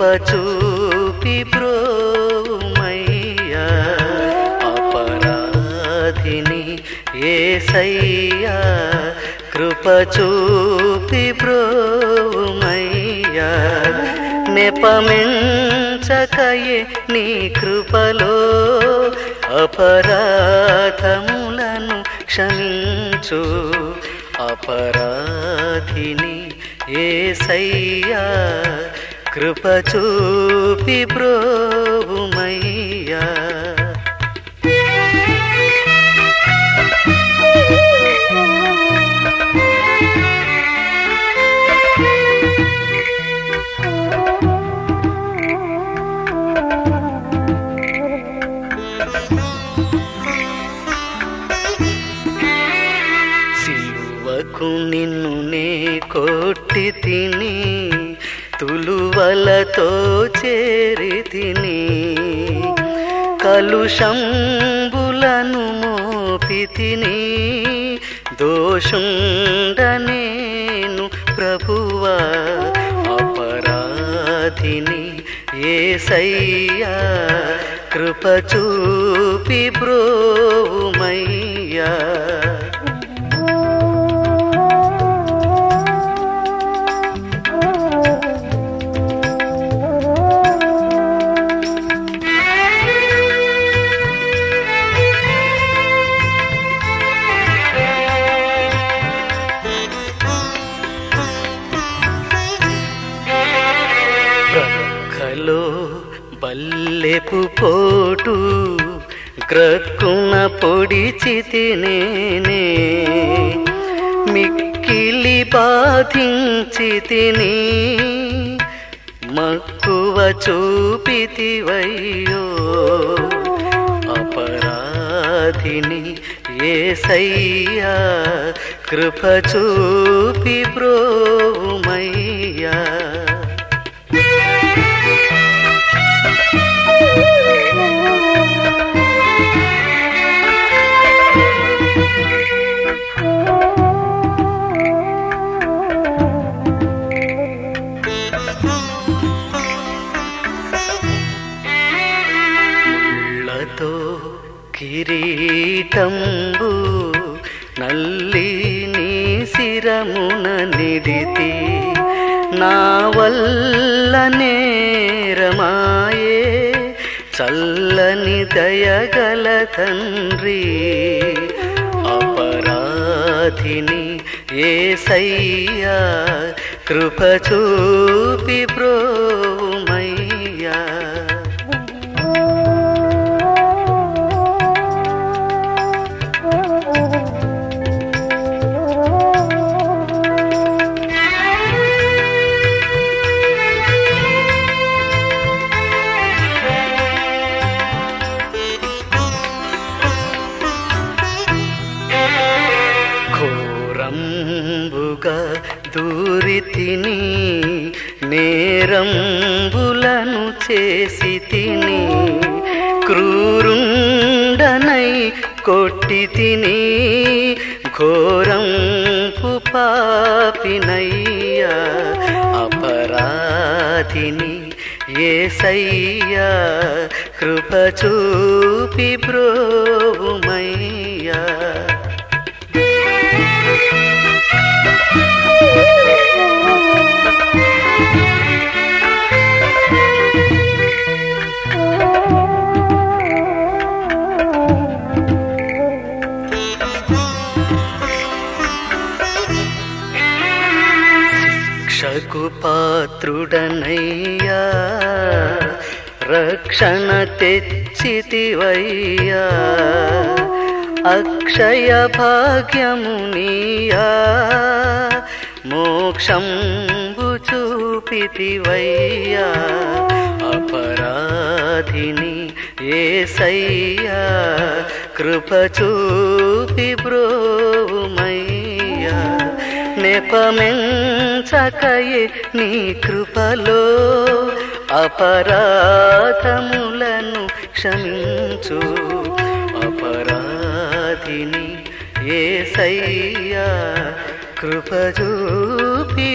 ఏసయ్యా కృప చూపి బ్రోమయ్యా అపరాధిని ఏసయ్యా కృప చూపి బ్రోమయ్యా నెపమెంచకయే నీ కృపలో అపరాధములను క్షమించు. అపరాధిని ఏసయ్యా కృప చూపి బ్రోమయ్యా నిన్ను నే కొట్టి తిని తులువలతో చేరి తిని కలుషంబులను మోపితిని దోషుండనేను ప్రభువా. అపరాధిని ఏసయ్యా. కృప చూపి బ్రోమయ్యా బల్లెపు పోటు గ్రక్కున పొడిచి నేనే. మిక్కిలి బాధించి తిని మక్కువ చూపితివయ్యో. అపరాధిని ఏసయ్యా కృప చూపి బ్రోమయ్యా ముళ్ళతో కిరీటంబు నల్లి నీ శిరమున నిడితి నా వల్ల నేరమాయే చల్లని దయగల తండ్రి. అపరాధిని ఏ సయ్యా కృప చూపి ప్రోమయ్యా ఘోరంబుగా దూరి తిని నేరంబులను చేసి తిని క్రూరుండనై కొట్టి తిని ఘోరంపు పాపినయ్యా. అపరాధిని ఏసయ్యా కృప చూపి బ్రోమయ్యా శిక్షకు పాత్రుడనయ్యా. రక్షణ తెచ్చితివయ్యా. అక్షయ భాగ్యమునియా మోక్షంబు చూపితివయ్యా. అపరాధిని ఏసయ్యా. కృప చూపి బ్రోమ నెపమెంచకయే నీ కృపలో అపరాధములను క్షమించు. అపరాధిని ఏసయ్యా కృప చూపి